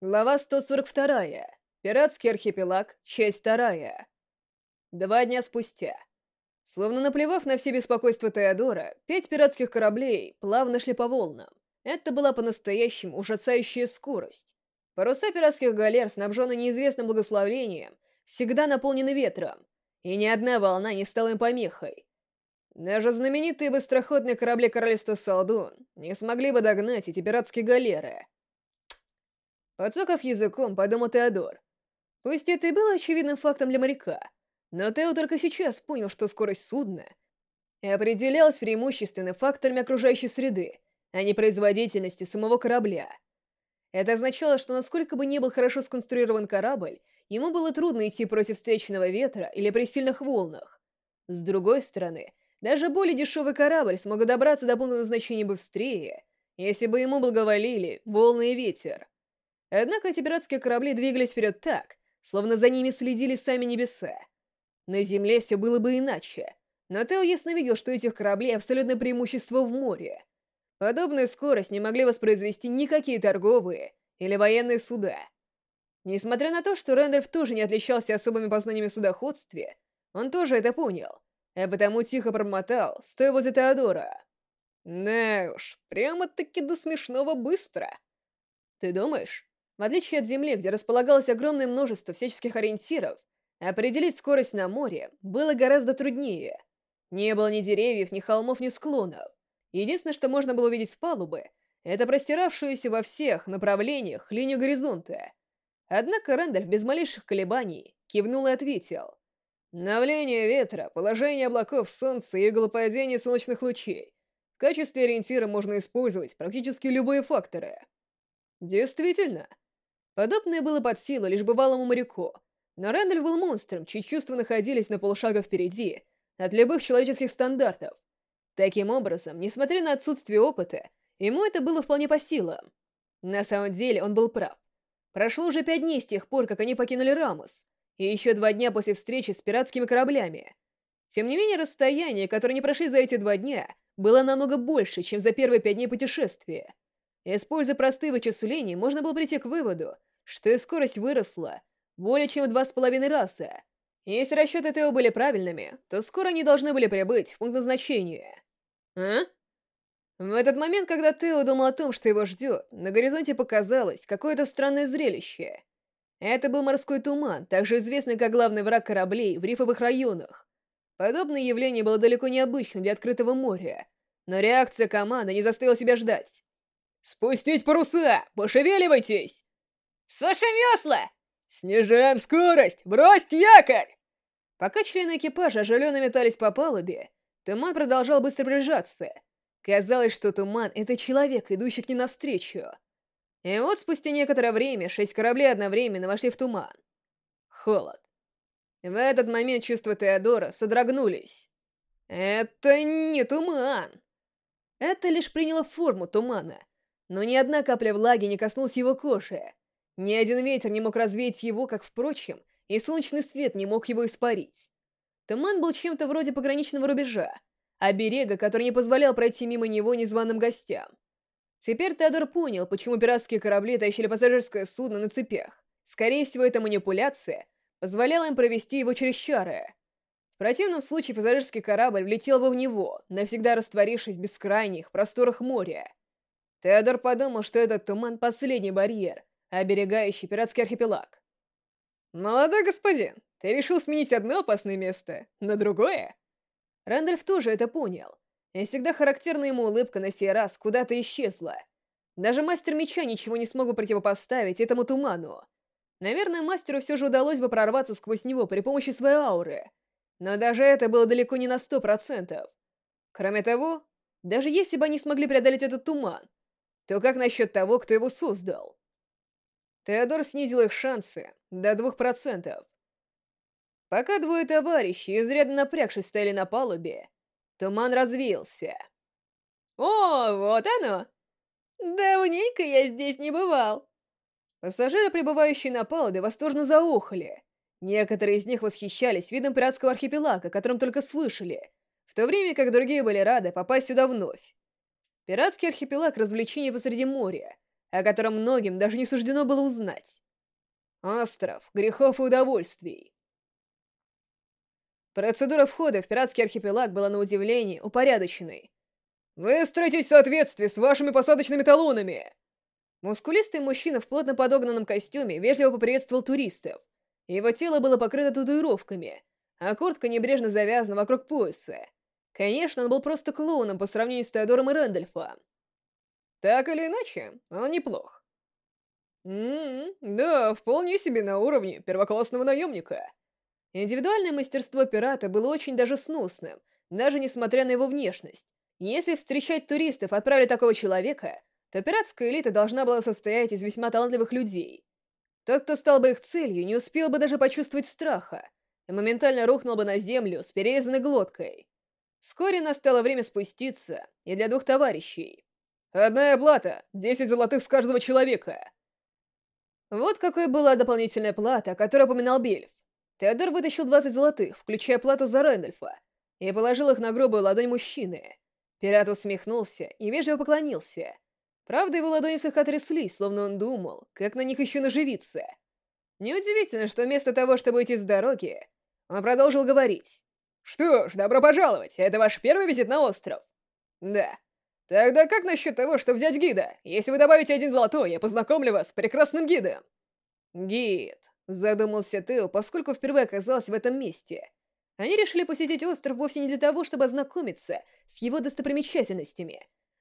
Глава 142. Пиратский архипелаг. Часть вторая. Два дня спустя. Словно наплевав на все беспокойства Теодора, пять пиратских кораблей плавно шли по волнам. Это была по-настоящему ужасающая скорость. Паруса пиратских галер, снабжены неизвестным благословением, всегда наполнены ветром, и ни одна волна не стала им помехой. Даже знаменитые быстроходные корабли Королевства Салдун не смогли бы догнать эти пиратские галеры — Подсоков языком, подумал Теодор. Пусть это и было очевидным фактом для моряка, но Тео только сейчас понял, что скорость судна определялась преимущественно факторами окружающей среды, а не производительностью самого корабля. Это означало, что насколько бы ни был хорошо сконструирован корабль, ему было трудно идти против встречного ветра или при сильных волнах. С другой стороны, даже более дешевый корабль смог добраться до пункта назначения быстрее, если бы ему благоволили волны и ветер. Однако эти пиратские корабли двигались вперед так, словно за ними следили сами небеса. На земле все было бы иначе, но Тео ясно видел, что этих кораблей абсолютное преимущество в море. Подобную скорость не могли воспроизвести никакие торговые или военные суда. Несмотря на то, что Рэндольф тоже не отличался особыми познаниями в судоходстве, он тоже это понял, а потому тихо промотал, стоя возле Теодора. «Да уж, прямо-таки до смешного быстро!» «Ты думаешь?» В отличие от Земли, где располагалось огромное множество всяческих ориентиров, определить скорость на море было гораздо труднее. Не было ни деревьев, ни холмов, ни склонов. Единственное, что можно было увидеть с палубы, это простиравшуюся во всех направлениях линию горизонта. Однако Рэндальф без малейших колебаний кивнул и ответил. Навление ветра, положение облаков, солнца и иглопадение солнечных лучей. В Подобное было под силу лишь бывалому моряку. Но Рэндаль был монстром, чьи чувства находились на полушага впереди, от любых человеческих стандартов. Таким образом, несмотря на отсутствие опыта, ему это было вполне по силам. На самом деле он был прав. Прошло уже пять дней с тех пор, как они покинули Рамус, и еще два дня после встречи с пиратскими кораблями. Тем не менее, расстояние, которое они прошли за эти два дня, было намного больше, чем за первые пять дней путешествия. Используя простые вычисления, можно было прийти к выводу, что и скорость выросла более чем в два с половиной раза. Если расчеты ТО были правильными, то скоро они должны были прибыть в пункт назначения. А? В этот момент, когда Тео думал о том, что его ждет, на горизонте показалось какое-то странное зрелище. Это был морской туман, также известный как главный враг кораблей в рифовых районах. Подобное явление было далеко необычным для открытого моря, но реакция команды не заставила себя ждать. «Спустить паруса! Пошевеливайтесь!» «Слушай, весла!» «Снижаем скорость! Брось якорь!» Пока члены экипажа оживленно метались по палубе, туман продолжал быстро приближаться. Казалось, что туман — это человек, идущий к ней навстречу. И вот спустя некоторое время шесть кораблей одновременно вошли в туман. Холод. В этот момент чувства Теодора содрогнулись. Это не туман. Это лишь приняло форму тумана, но ни одна капля влаги не коснулась его кожи. Ни один ветер не мог развеять его, как, впрочем, и солнечный свет не мог его испарить. Туман был чем-то вроде пограничного рубежа, оберега, который не позволял пройти мимо него незваным гостям. Теперь Теодор понял, почему пиратские корабли тащили пассажирское судно на цепях. Скорее всего, эта манипуляция позволяла им провести его через чары. В противном случае пассажирский корабль влетел бы в него, навсегда растворившись в бескрайних просторах моря. Теодор подумал, что этот туман — последний барьер, оберегающий пиратский архипелаг. «Молодой господин, ты решил сменить одно опасное место на другое?» Рэндальф тоже это понял, и всегда характерная ему улыбка на сей раз куда-то исчезла. Даже мастер меча ничего не смог бы противопоставить этому туману. Наверное, мастеру все же удалось бы прорваться сквозь него при помощи Теодор снизил их шансы до двух процентов. Пока двое товарищей, изрядно напрягшись, стояли на палубе, туман развился. «О, вот оно! Давненько я здесь не бывал!» Пассажиры, пребывающие на палубе, восторженно заохали. Некоторые из них восхищались видом пиратского архипелага, о котором только слышали, в то время как другие были рады попасть сюда вновь. Пиратский архипелаг — развлечение посреди моря — о котором многим даже не суждено было узнать. Остров грехов и удовольствий. Процедура входа в пиратский архипелаг была на удивление упорядоченной. «Вы строитесь в соответствии с вашими посадочными талонами!» Мускулистый мужчина в плотно подогнанном костюме вежливо поприветствовал туристов. Его тело было покрыто татуировками, а куртка небрежно завязана вокруг пояса. Конечно, Так или иначе, он неплох. Ммм, да, вполне себе на уровне первоклассного наемника. Индивидуальное мастерство пирата было очень даже сносным, даже несмотря на его внешность. Если встречать туристов отправили такого человека, то пиратская элита должна была состоять из весьма талантливых людей. Тот, кто стал бы их целью, не успел бы даже почувствовать страха, и моментально рухнул бы на землю с перерезанной глоткой. Вскоре настало время спуститься, и для двух товарищей. Одна плата — 10 золотых с каждого человека. Вот какой была дополнительная плата, которую упоминал Бельф. Теодор вытащил 20 золотых, включая плату за Рэндольфа, и положил их на грубую ладонь мужчины. Пират усмехнулся и вежливо поклонился. Правда, его ладони слегка трясли, словно он думал, как на них еще наживиться. Неудивительно, что вместо того, чтобы идти с дороги, он продолжил говорить. «Что ж, добро пожаловать, это ваш первый визит на остров?» «Да, Тогда как насчет того, что взять гида? Если вы добавите один золотой, я познакомлю вас с прекрасным гидом. Гид, задумался Тео, поскольку впервые оказался в этом месте. Они решили посетить остров вовсе не для того, чтобы ознакомиться с его достопримечательностями.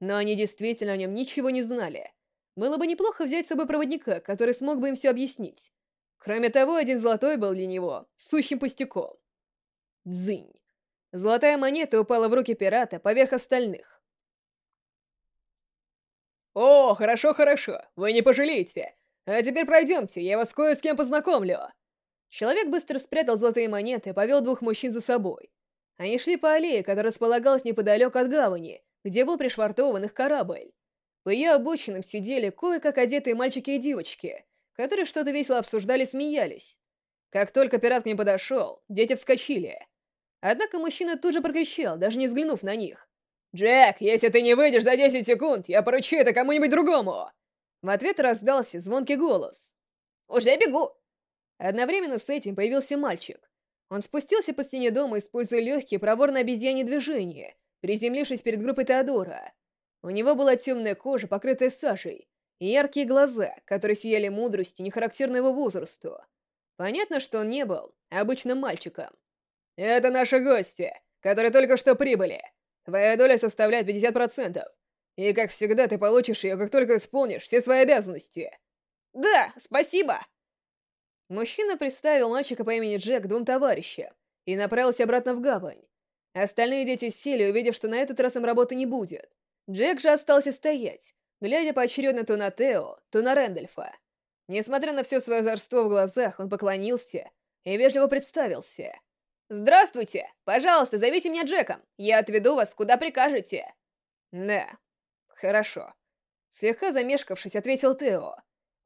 Но они действительно о нем ничего не знали. Было бы неплохо взять с собой проводника, который смог бы им все объяснить. Кроме того, один золотой был для него сущим пустяком. Дзынь. Золотая монета упала в руки пирата поверх остальных. «О, хорошо, хорошо, вы не пожалеете. А теперь пройдемте, я вас кое с кем познакомлю». Человек быстро спрятал золотые монеты и повел двух мужчин за собой. Они шли по аллее, которая располагалась неподалеку от гавани, где был пришвартован их корабль. По ее обочинам сидели кое-как одетые мальчики и девочки, которые что-то весело обсуждали и смеялись. Как только пират к ним подошел, дети вскочили. Однако мужчина тут же прокричал, даже не взглянув на них. «Джек, если ты не выйдешь за 10 секунд, я поручу это кому-нибудь другому!» В ответ раздался звонкий голос. «Уже бегу!» Одновременно с этим появился мальчик. Он спустился по стене дома, используя легкие проворно обезьяне движения, приземлившись перед группой Теодора. У него была темная кожа, покрытая сажей, и яркие глаза, которые сияли мудростью, не характерной его возрасту. Понятно, что он не был обычным мальчиком. «Это наши гости, которые только что прибыли. Твоя доля составляет 50%. И, как всегда, ты получишь ее, как только исполнишь все свои обязанности. Да, спасибо! Мужчина представил мальчика по имени Джек двум товарищам и направился обратно в гавань. Остальные дети сели, увидев, что на этот раз им работы не будет. Джек же остался стоять, глядя поочередно то на Тео, то на Рэндольфа. Несмотря на все свое озорство в глазах, он поклонился и вежливо представился. «Здравствуйте! Пожалуйста, зовите меня Джеком. Я отведу вас, куда прикажете». «Да, хорошо». Слегка замешкавшись, ответил Тео.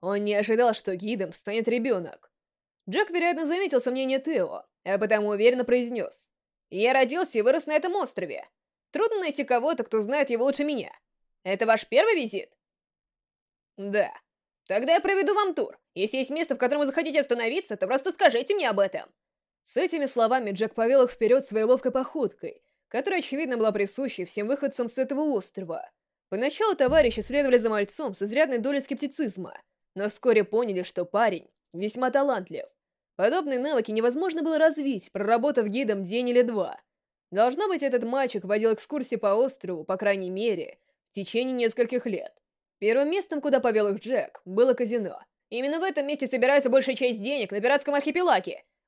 Он не ожидал, что гидом станет ребенок. Джек, вероятно, заметил сомнение Тео, а потому уверенно произнес. «Я родился и вырос на этом острове. Трудно найти кого-то, кто знает его лучше меня. Это ваш первый визит?» «Да. Тогда я проведу вам тур. Если есть место, в котором вы захотите остановиться, то просто скажите мне об этом. С этими словами Джек повел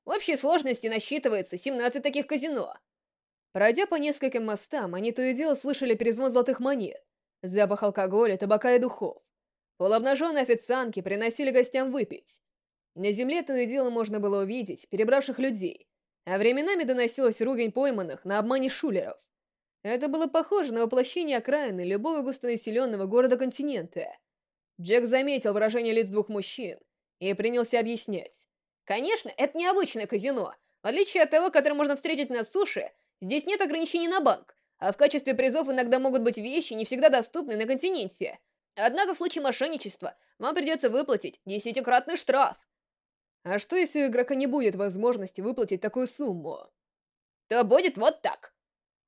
В Общей сложности насчитывается 17 таких казино. Пройдя по нескольким мостам, они то и дело слышали перезвон золотых монет, запах алкоголя, табака и духов. Полуобнаженные официантки приносили гостям выпить. На земле то и дело можно было увидеть перебравших людей, а временами доносилась ругань пойманных на обмане шулеров. Это было похоже на воплощение окраины любого густонаселенного города-континента. Джек заметил выражение лиц двух мужчин и принялся объяснять. Конечно, это необычное казино. В отличие от того, которое можно встретить на суше, здесь нет ограничений на банк, а в качестве призов иногда могут быть вещи, не всегда доступные на континенте. Однако в случае мошенничества вам придется выплатить десятикратный штраф. А что, если у игрока не будет возможности выплатить такую сумму? То будет вот так.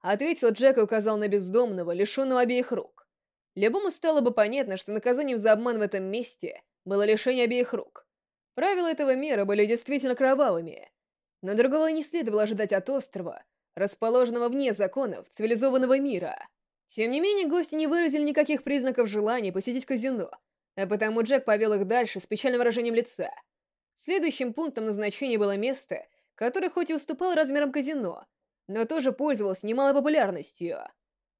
Ответил Джек и указал на бездомного, лишенного обеих рук. Любому стало бы понятно, что наказанием за обман в этом месте было лишение обеих рук. Правила этого мира были действительно кровавыми. Но другого не следовало ожидать от острова, расположенного вне законов цивилизованного мира. Тем не менее, гости не выразили никаких признаков желания посетить казино, а потому Джек повел их дальше с печальным выражением лица. Следующим пунктом назначения было место, которое хоть и уступало размерам казино, но тоже пользовалось немалой популярностью.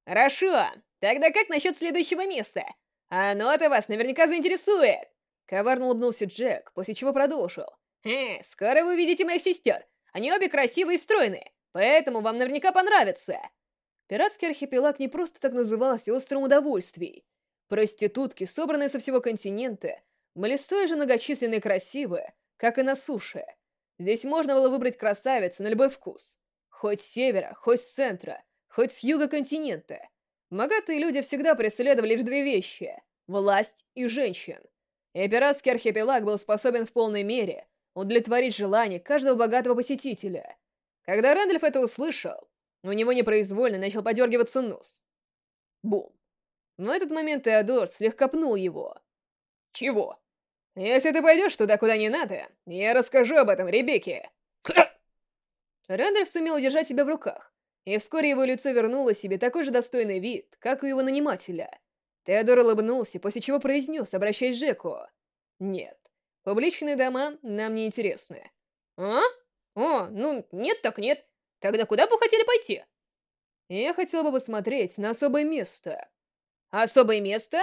«Хорошо, тогда как насчет следующего места? Оно-то вас наверняка заинтересует!» Коварно улыбнулся Джек, после чего продолжил. «Э, скоро вы увидите моих сестер. Они обе красивые и стройные, поэтому вам наверняка понравится». Пиратский архипелаг не просто так назывался «Острым удовольствием. Проститутки, собранные со всего континента, были столь же многочисленные и красивые, как и на суше. Здесь можно было выбрать красавицу на любой вкус. Хоть с севера, хоть с центра, хоть с юга континента. Богатые люди всегда преследовали лишь две вещи — власть и женщин — Эберас архипелаг был способен в полной мере удовлетворить желание каждого богатого посетителя. Когда Рэндальф это услышал, у него непроизвольно начал подергиваться нос. Бум. Но этот момент Теодор слегка пнул его. «Чего?» «Если ты пойдешь туда, куда не надо, я расскажу об этом Ребекке!» Рэндальф сумел удержать себя в руках, и вскоре его лицо вернуло себе такой же достойный вид, как у его нанимателя — Теодор улыбнулся, после чего произнес, обращаясь к Джеку. «Нет, публичные дома нам не интересны». «А? О, ну, нет так нет. Тогда куда бы хотели пойти?» «Я хотел бы посмотреть на особое место». «Особое место?»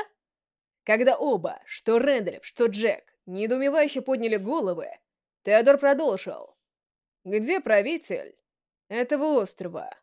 Когда оба, что Рэндальф, что Джек, недоумевающе подняли головы, Теодор продолжил. «Где правитель этого острова?»